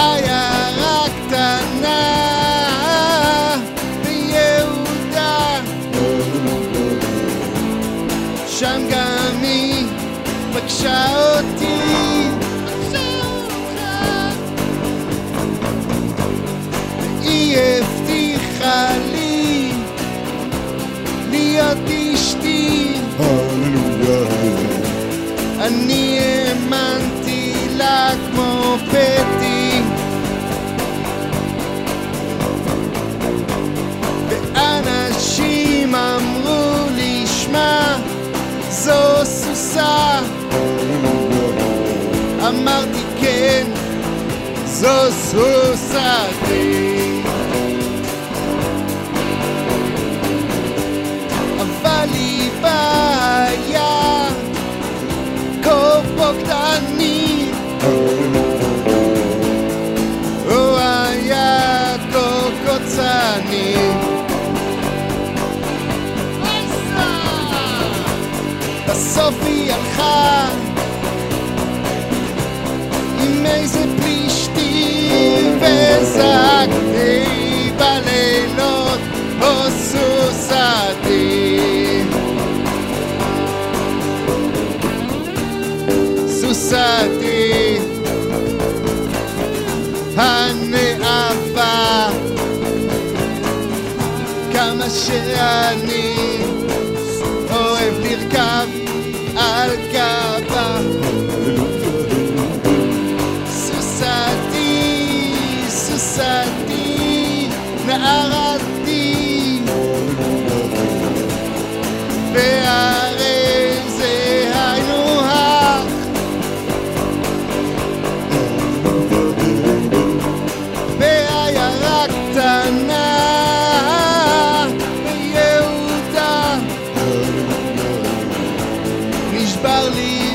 בעיירה קטנה ביהודה שם גם היא פגשה אותי אמרתי כן זו סוסתי אבל היא בעיה כה בוגדני הוא היה כה קוצני. בסוף היא הלכה איזה פלישתי וזעקתי בלילות או סוסתי סוסתי. הנאווה כמה שאני אוהב לרכב על גבה והרי זה היינו הך. בעיירה קטנה ביהודה נשבר לי